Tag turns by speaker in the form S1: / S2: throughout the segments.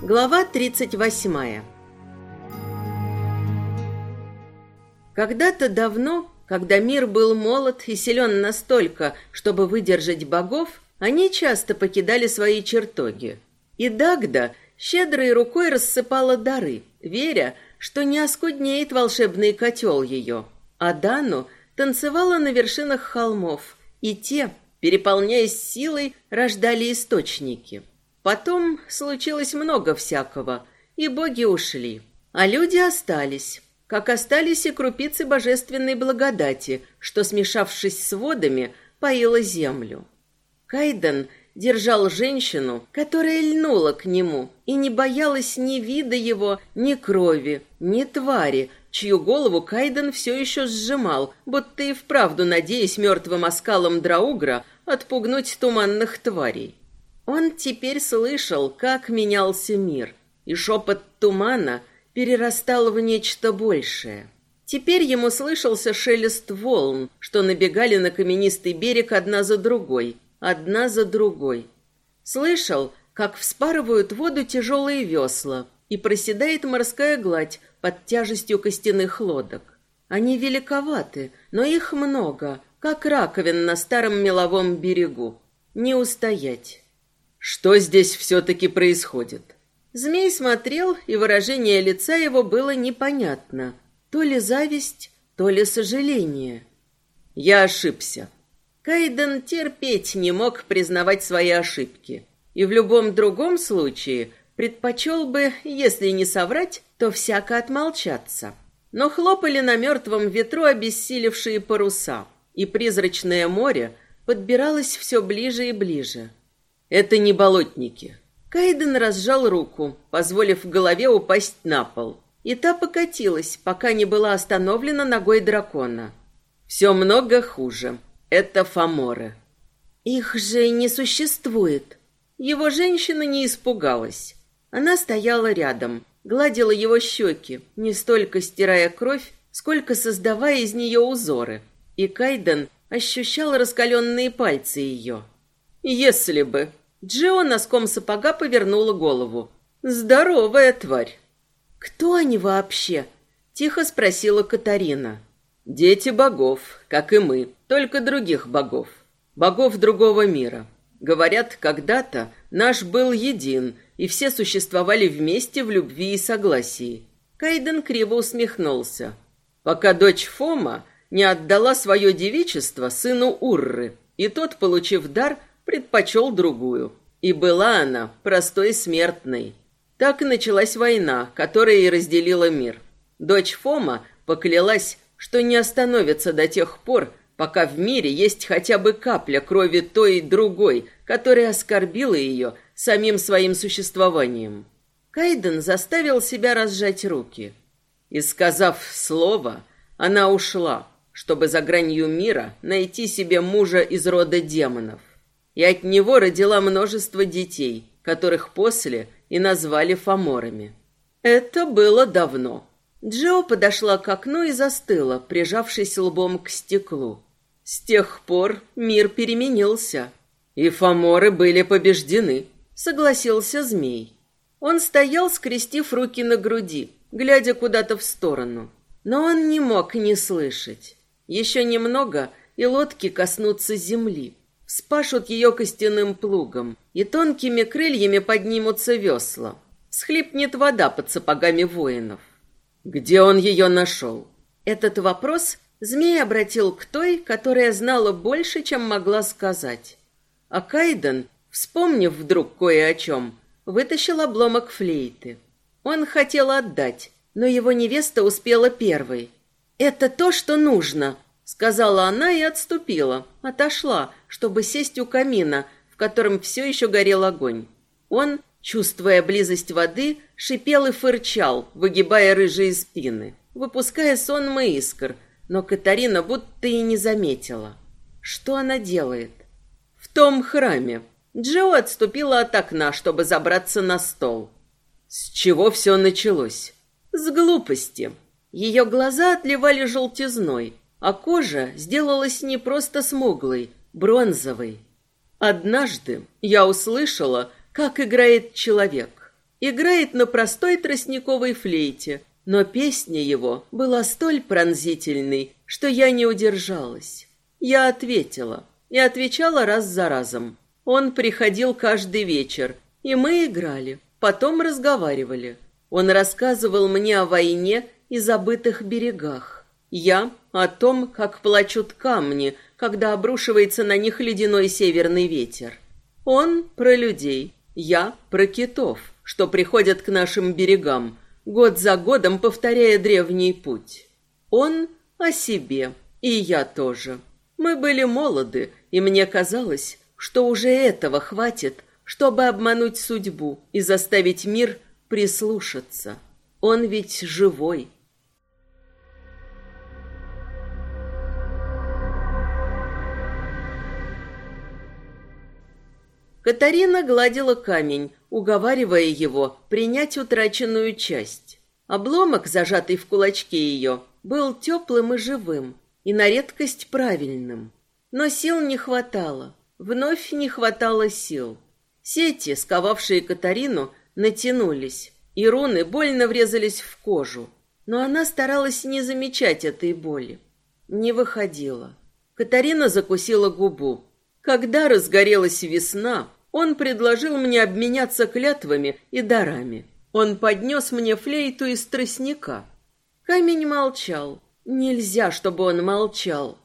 S1: Глава 38 Когда-то давно, когда мир был молод и силен настолько, чтобы выдержать богов, они часто покидали свои чертоги. И Дагда щедрой рукой рассыпала дары, веря, что не оскуднеет волшебный котел ее. А Дану танцевала на вершинах холмов, и те, переполняясь силой, рождали источники. Потом случилось много всякого, и боги ушли, а люди остались, как остались и крупицы божественной благодати, что, смешавшись с водами, поила землю. Кайден держал женщину, которая льнула к нему и не боялась ни вида его, ни крови, ни твари, чью голову Кайден все еще сжимал, будто и вправду надеясь мертвым оскалом Драугра отпугнуть туманных тварей. Он теперь слышал, как менялся мир, и шепот тумана перерастал в нечто большее. Теперь ему слышался шелест волн, что набегали на каменистый берег одна за другой, одна за другой. Слышал, как вспарывают воду тяжелые весла, и проседает морская гладь под тяжестью костяных лодок. Они великоваты, но их много, как раковин на старом меловом берегу. Не устоять.
S2: Что здесь все-таки происходит?
S1: Змей смотрел, и выражение лица его было непонятно. То ли зависть, то ли сожаление.
S2: Я ошибся.
S1: Кайден терпеть не мог признавать свои ошибки. И в любом другом случае предпочел бы, если не соврать, то всяко отмолчаться. Но хлопали на мертвом ветру обессилевшие паруса, и призрачное море подбиралось все ближе и ближе.
S2: Это не болотники.
S1: Кайден разжал руку, позволив голове упасть на пол. И та покатилась, пока не была остановлена ногой дракона.
S2: Все много хуже. Это фаморы.
S1: Их же не существует. Его женщина не испугалась. Она стояла рядом, гладила его щеки, не столько стирая кровь, сколько создавая из нее узоры. И Кайден ощущал раскаленные пальцы ее.
S2: Если бы.
S1: Джио носком сапога повернула голову.
S2: Здоровая тварь.
S1: Кто они вообще? Тихо спросила Катарина.
S2: Дети богов, как и мы, только других богов. Богов другого мира. Говорят, когда-то наш был един, и все существовали вместе в любви и согласии.
S1: Кайден криво усмехнулся.
S2: Пока дочь Фома не отдала свое девичество сыну Урры, и тот, получив дар, предпочел другую. И была она простой смертной. Так и началась война, которая и разделила мир. Дочь Фома поклялась, что не остановится до тех пор, пока в мире есть хотя бы капля крови той и другой, которая оскорбила ее самим своим существованием.
S1: Кайден заставил себя разжать руки.
S2: И, сказав слово, она ушла, чтобы за гранью мира найти себе мужа из рода демонов и от него родила множество детей, которых после и назвали фаморами. Это было давно.
S1: Джо подошла к окну и застыла, прижавшись лбом к стеклу.
S2: С тех пор мир переменился, и фаморы были побеждены,
S1: согласился змей. Он стоял, скрестив руки на груди, глядя куда-то в сторону. Но он не мог не слышать. Еще немного, и лодки коснутся земли спашут ее костяным плугом, и тонкими крыльями поднимутся весла. Схлипнет вода под сапогами воинов.
S2: Где он ее нашел?
S1: Этот вопрос змей обратил к той, которая знала больше, чем могла сказать. А Кайден, вспомнив вдруг кое о чем, вытащил обломок флейты. Он хотел отдать, но его невеста успела первой. «Это то, что нужно», сказала она и отступила, отошла, чтобы сесть у камина, в котором все еще горел огонь. Он, чувствуя близость воды, шипел и фырчал, выгибая рыжие спины, выпуская сонмы искр, но Катарина будто и не заметила. Что она делает?
S2: В том храме. Джо отступила от окна, чтобы забраться на стол. С чего все началось?
S1: С глупости. Ее глаза отливали желтизной, а кожа сделалась не просто смуглой, бронзовой. Однажды я услышала, как играет человек. Играет на простой тростниковой флейте, но песня его была столь пронзительной, что я не удержалась. Я ответила, и отвечала раз за разом. Он приходил каждый вечер, и мы играли, потом разговаривали. Он рассказывал мне о войне и забытых берегах. Я о том, как плачут камни, когда обрушивается на них ледяной северный ветер. Он про людей, я про китов, что приходят к нашим берегам, год за годом повторяя древний путь. Он о себе, и я тоже. Мы были молоды, и мне казалось, что уже этого хватит, чтобы обмануть судьбу и заставить мир прислушаться. Он ведь живой. Катарина гладила камень, уговаривая его принять утраченную часть. Обломок, зажатый в кулачке ее, был теплым и живым, и на редкость правильным. Но сил не хватало, вновь не хватало сил. Сети, сковавшие Катарину, натянулись, и руны больно врезались в кожу. Но она старалась не замечать этой боли. Не выходила. Катарина закусила губу. Когда разгорелась весна, он предложил мне обменяться клятвами и дарами. Он поднес мне флейту из тростника. Камень молчал. Нельзя, чтобы он молчал.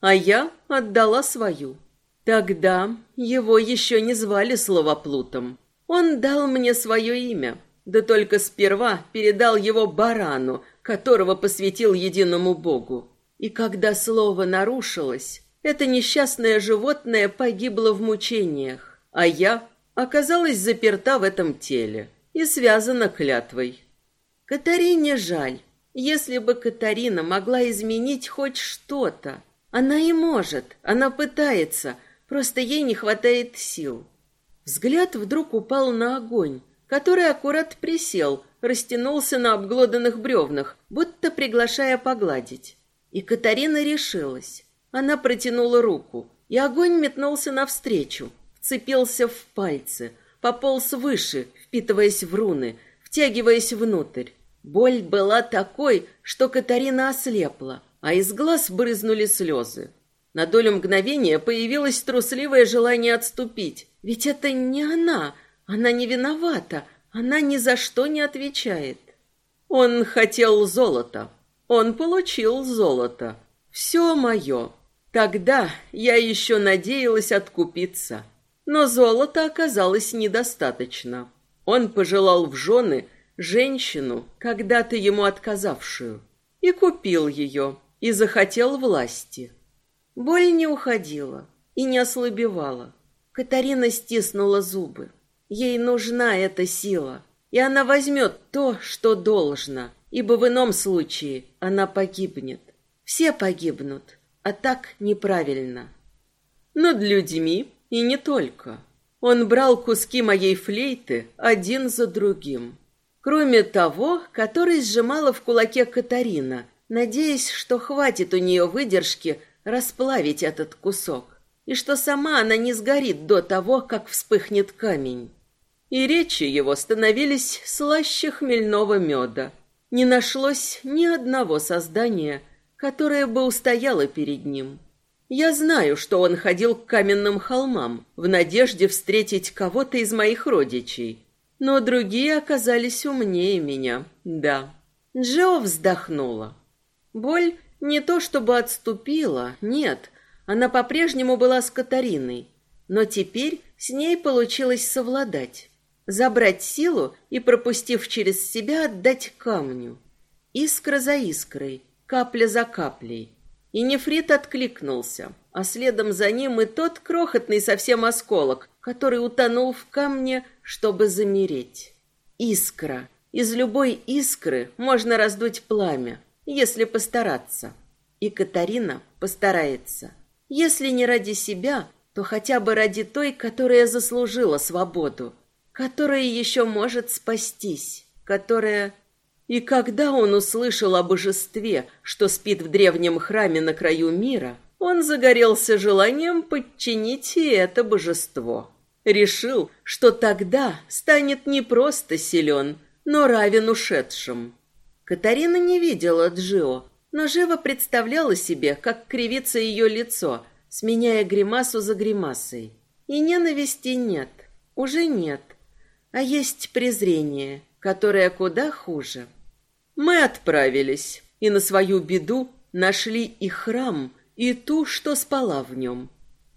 S1: А я отдала свою. Тогда его еще не звали словоплутом. Он дал мне свое имя, да только сперва передал его барану, которого посвятил единому Богу. И когда слово нарушилось, это несчастное животное погибло в мучениях а я оказалась заперта в этом теле и связана клятвой. Катарине жаль. Если бы Катарина могла изменить хоть что-то, она и может, она пытается, просто ей не хватает сил. Взгляд вдруг упал на огонь, который аккурат присел, растянулся на обглоданных бревнах, будто приглашая погладить. И Катарина решилась. Она протянула руку, и огонь метнулся навстречу, вцепился в пальцы, пополз выше, впитываясь в руны, втягиваясь внутрь. Боль была такой, что Катарина ослепла, а из глаз брызнули слезы. На долю мгновения появилось трусливое желание отступить. Ведь это не она, она не виновата, она ни за что не отвечает. Он хотел золота, он получил золото. Все мое. Тогда я еще надеялась откупиться. Но золота оказалось недостаточно. Он пожелал в жены женщину, когда-то ему отказавшую, и купил ее, и захотел власти. Боль не уходила и не ослабевала. Катарина стиснула зубы. Ей нужна эта сила, и она возьмет то, что должно, ибо в ином случае она погибнет. Все погибнут, а так неправильно. Над людьми и не только. Он брал куски моей флейты один за другим. Кроме того, который сжимала в кулаке Катарина, надеясь, что хватит у нее выдержки расплавить этот кусок, и что сама она не сгорит до того, как вспыхнет камень. И речи его становились слаще хмельного меда. Не нашлось ни одного создания, которое бы устояло перед ним. Я знаю, что он ходил к каменным холмам в надежде встретить кого-то из моих родичей. Но другие оказались умнее меня, да. Джо вздохнула. Боль не то чтобы отступила, нет, она по-прежнему была с Катариной. Но теперь с ней получилось совладать. Забрать силу и, пропустив через себя, отдать камню. Искра за искрой, капля за каплей. И нефрит откликнулся, а следом за ним и тот крохотный совсем осколок, который утонул в камне, чтобы замереть. Искра. Из любой искры можно раздуть пламя, если постараться. И Катарина постарается. Если не ради себя, то хотя бы ради той, которая заслужила свободу, которая еще может спастись, которая и когда он услышал о божестве, что спит в древнем храме на краю мира, он загорелся желанием подчинить и это божество. Решил, что тогда станет не просто силен, но равен ушедшим. Катарина не видела Джио, но живо представляла себе, как кривится ее лицо, сменяя гримасу за гримасой. И ненависти нет, уже нет, а есть презрение, которое куда хуже. Мы отправились, и на свою беду нашли и храм, и ту, что спала в нем.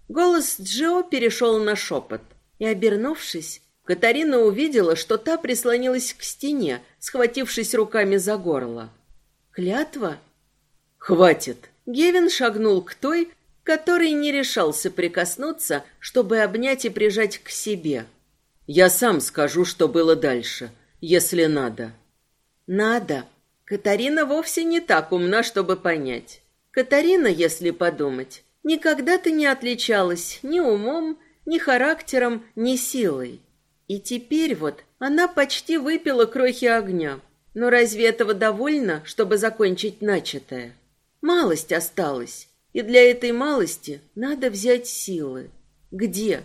S1: Голос Джо перешел на шепот, и, обернувшись, Катарина увидела, что та прислонилась к стене, схватившись руками за горло. «Клятва?»
S2: «Хватит!»
S1: Гевин шагнул к той, который не решался прикоснуться, чтобы обнять и прижать к себе.
S2: «Я сам скажу, что было дальше, если надо».
S1: «Надо». Катарина вовсе не так умна, чтобы понять. Катарина, если подумать, никогда-то не отличалась ни умом, ни характером, ни силой. И теперь вот она почти выпила крохи огня. Но разве этого довольно, чтобы закончить начатое? Малость осталась, и для этой малости надо взять силы. Где?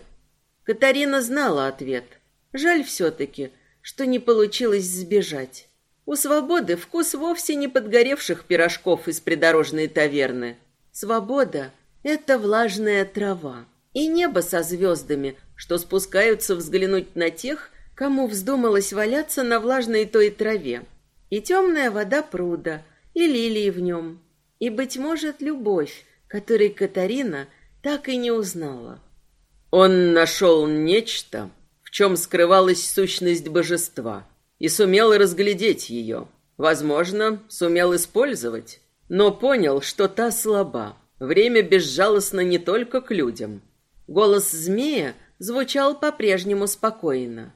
S1: Катарина знала ответ. Жаль все-таки, что не получилось сбежать. У свободы вкус вовсе не подгоревших пирожков из придорожной таверны. Свобода — это влажная трава и небо со звездами, что спускаются взглянуть на тех, кому вздумалось валяться на влажной той траве, и темная вода пруда, и лилии в нем, и, быть может, любовь, которой Катарина так и не узнала.
S2: Он нашел нечто, в чем скрывалась сущность божества, и сумел разглядеть ее. Возможно, сумел использовать, но понял, что та слаба. Время безжалостно не только к людям, Голос змея звучал по-прежнему спокойно.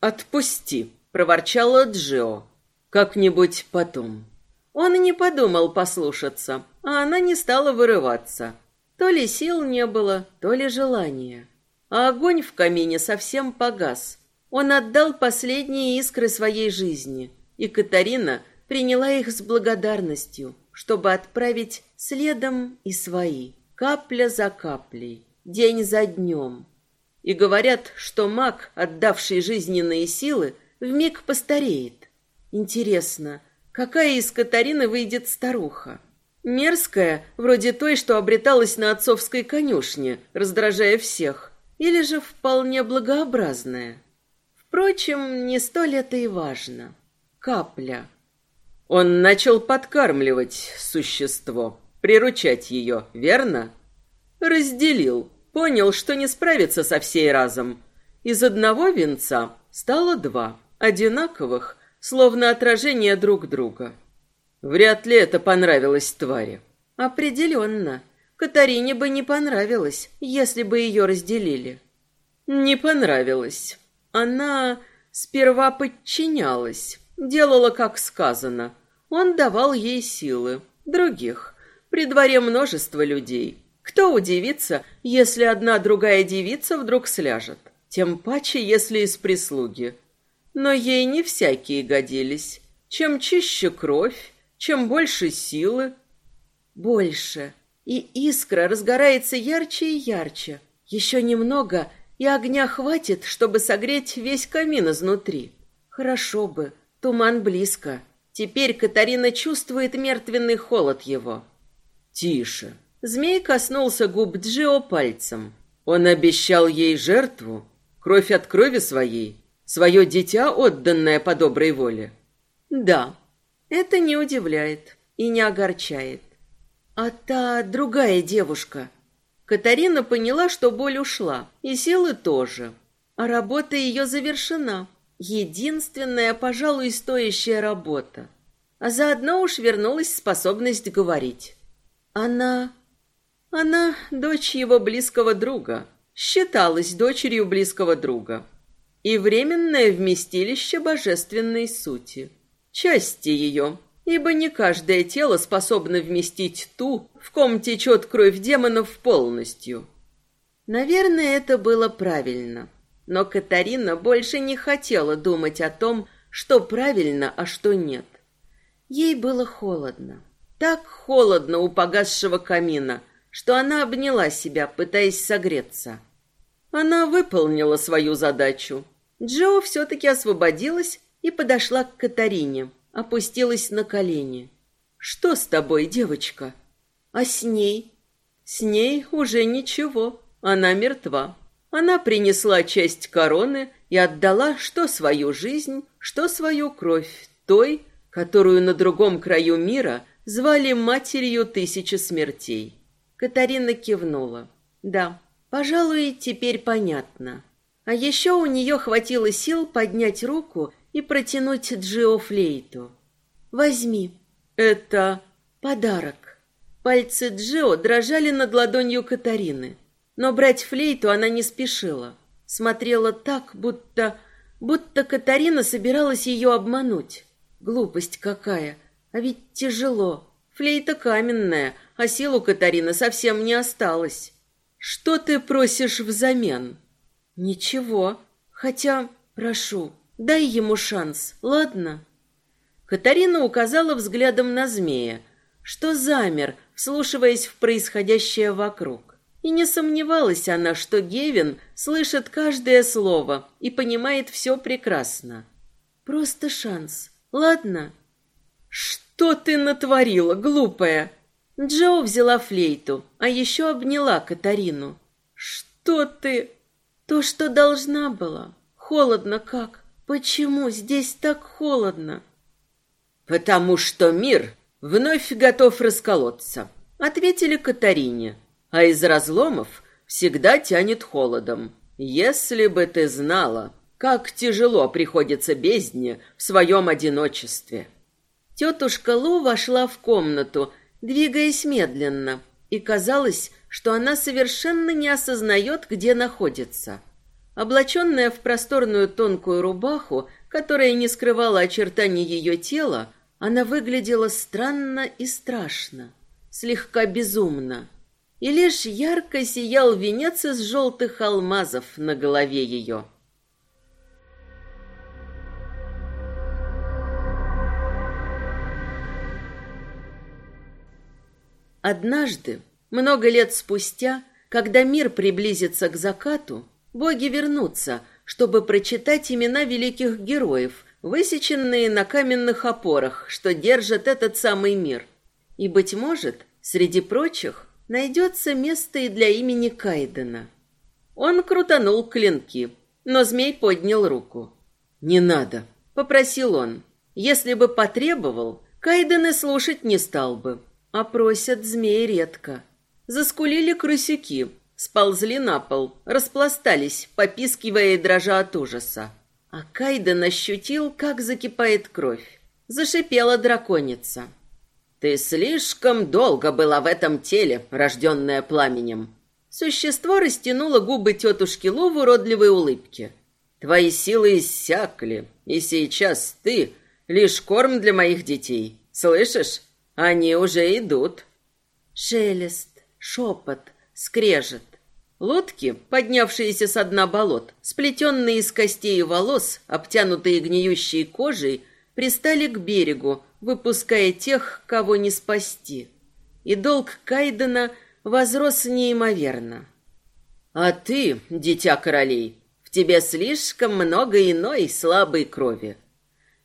S2: «Отпусти», — проворчала Джио. «Как-нибудь потом». Он не подумал послушаться, а она не стала вырываться. То ли сил не было, то ли желания. А огонь в камине совсем погас. Он отдал последние искры своей жизни, и Катарина приняла их с благодарностью, чтобы отправить следом и свои, капля за каплей день за днем. И говорят, что маг, отдавший жизненные силы, вмиг постареет. Интересно, какая из Катарины выйдет старуха? Мерзкая, вроде той, что обреталась на отцовской конюшне, раздражая всех, или же вполне благообразная? Впрочем, не столь это и важно. Капля. Он начал подкармливать существо, приручать ее, верно? Разделил, Понял, что не справится со всей разом. Из одного венца стало два, одинаковых, словно отражение друг друга. Вряд ли это понравилось твари. Определенно. Катарине бы не понравилось, если бы ее разделили. Не понравилось. Она сперва подчинялась, делала, как сказано. Он давал ей силы, других, при дворе множество людей. Кто удивится, если одна другая девица вдруг сляжет? Тем паче, если из прислуги. Но ей не всякие годились. Чем чище кровь, чем больше силы. Больше. И искра разгорается ярче и ярче. Еще немного, и огня хватит, чтобы согреть весь камин изнутри. Хорошо бы. Туман близко. Теперь Катарина чувствует мертвенный холод его. Тише. Змей коснулся губ Джио пальцем. Он обещал ей жертву, кровь от крови своей, свое дитя, отданное по доброй воле. Да, это не удивляет и не огорчает. А та другая девушка. Катарина поняла, что боль ушла, и силы тоже. А работа ее завершена. Единственная, пожалуй, стоящая работа. А заодно уж вернулась способность говорить. Она она дочь его близкого друга, считалась дочерью близкого друга. И временное вместилище божественной сути. Части ее, ибо не каждое тело способно вместить ту, в ком течет кровь демонов полностью. Наверное, это было правильно. Но Катарина больше не хотела думать о том, что правильно, а что нет. Ей было холодно. Так холодно у погасшего камина, что она обняла себя, пытаясь согреться. Она выполнила свою задачу. Джо все-таки освободилась и подошла к Катарине, опустилась на колени. «Что с тобой, девочка?» «А с ней?» «С ней уже ничего. Она мертва. Она принесла часть короны и отдала что свою жизнь, что свою кровь той, которую на другом краю мира звали матерью тысячи смертей. Катарина кивнула. Да, пожалуй, теперь понятно. А еще у нее хватило сил поднять руку и протянуть Джио флейту. «Возьми. Это подарок». Пальцы Джио дрожали над ладонью Катарины. Но брать флейту она не спешила. Смотрела так, будто... будто Катарина собиралась ее обмануть. Глупость какая. А ведь тяжело. Флейта каменная, а сил у Катарины совсем не осталось. Что ты просишь взамен? Ничего. Хотя, прошу, дай ему шанс, ладно? Катарина указала взглядом на змея, что замер, вслушиваясь в происходящее вокруг. И не сомневалась она, что Гевин слышит каждое слово и понимает все прекрасно. Просто шанс. Ладно? Что ты натворила, глупая? Джо взяла флейту, а еще обняла Катарину. Что ты? То, что должна была. Холодно как? Почему здесь так холодно? Потому что мир вновь готов расколоться, ответили Катарине. А из разломов всегда тянет холодом. Если бы ты знала, как тяжело приходится бездне в своем одиночестве. Тетушка Лу вошла в комнату, двигаясь медленно, и казалось, что она совершенно не осознает, где находится. Облаченная в просторную тонкую рубаху, которая не скрывала очертаний ее тела, она выглядела странно и страшно, слегка безумно. И лишь ярко сиял венец из желтых алмазов на голове ее. Однажды, много лет спустя, когда мир приблизится к закату, боги вернутся, чтобы прочитать имена великих героев, высеченные на каменных опорах, что держат этот самый мир. И, быть может, среди прочих найдется место и для имени Кайдена. Он крутанул клинки, но змей поднял руку. «Не надо», — попросил он. «Если бы потребовал, Кайден и слушать не стал бы а просят змеи редко. Заскулили крысюки, сползли на пол, распластались, попискивая и дрожа от ужаса. А Кайден ощутил, как закипает кровь. Зашипела драконица. «Ты слишком долго была в этом теле, рожденное пламенем». Существо растянуло губы тетушки Лу в уродливой улыбке. «Твои силы иссякли, и сейчас ты — лишь корм для моих детей. Слышишь? Они уже идут. Шелест, шепот, скрежет. Лодки, поднявшиеся с дна болот, сплетенные из костей и волос, обтянутые гниющей кожей, пристали к берегу, выпуская тех, кого не спасти. И долг Кайдена возрос неимоверно. «А ты, дитя королей, в тебе слишком много иной слабой крови.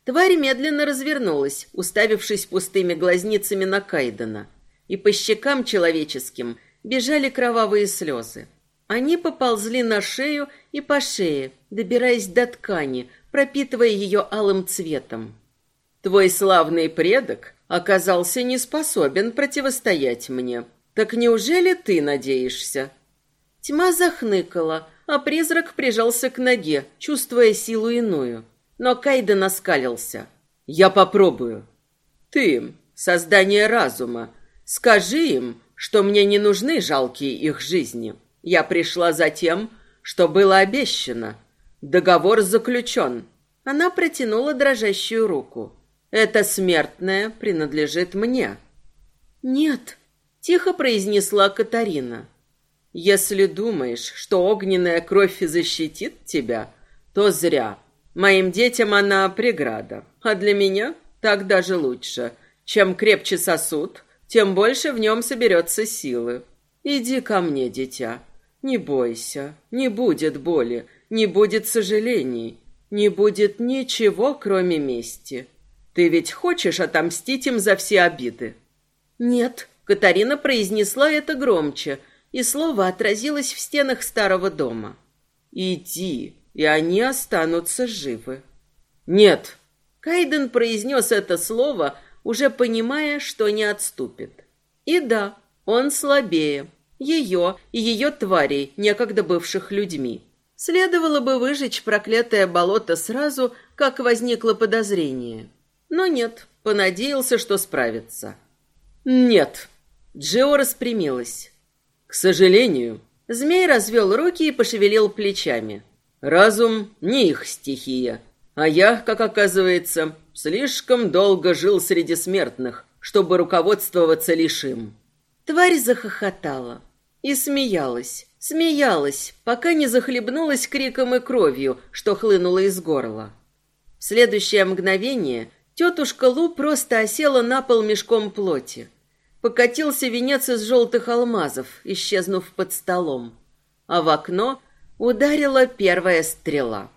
S2: Тварь медленно развернулась, уставившись пустыми глазницами на Кайдена, и по щекам человеческим бежали кровавые слезы. Они поползли на шею и по шее, добираясь до ткани, пропитывая ее алым цветом. Твой славный предок оказался не способен противостоять мне. Так неужели ты надеешься? Тьма захныкала, а призрак прижался к ноге, чувствуя силу иную но Кайден оскалился. «Я попробую. Ты, создание разума, скажи им, что мне не нужны жалкие их жизни. Я пришла за тем, что было обещано. Договор заключен». Она протянула дрожащую руку. «Это смертное принадлежит мне». «Нет», — тихо произнесла Катарина. «Если думаешь, что огненная кровь защитит тебя, то зря. Моим детям она преграда, а для меня так даже лучше. Чем крепче сосуд, тем больше в нем соберется силы. Иди ко мне, дитя. Не бойся, не будет боли, не будет сожалений, не будет ничего, кроме мести. Ты ведь хочешь отомстить им за все обиды?
S1: Нет, Катарина произнесла это громче, и слово отразилось в стенах старого дома.
S2: Иди, и они останутся живы. Нет.
S1: Кайден произнес это слово, уже понимая, что не отступит. И да, он слабее. Ее и ее тварей, некогда бывших людьми. Следовало бы выжечь проклятое болото сразу, как возникло подозрение. Но нет, понадеялся, что справится.
S2: Нет.
S1: Джио распрямилась.
S2: К сожалению.
S1: Змей развел руки и пошевелил плечами.
S2: Разум не их стихия. А я, как оказывается, слишком долго жил среди смертных, чтобы руководствоваться лишь им.
S1: Тварь захохотала и смеялась, смеялась, пока не захлебнулась криком и кровью, что хлынуло из горла. В следующее мгновение тетушка Лу просто осела на пол мешком плоти. Покатился венец из желтых алмазов, исчезнув под столом. А в окно ударила первая стрела.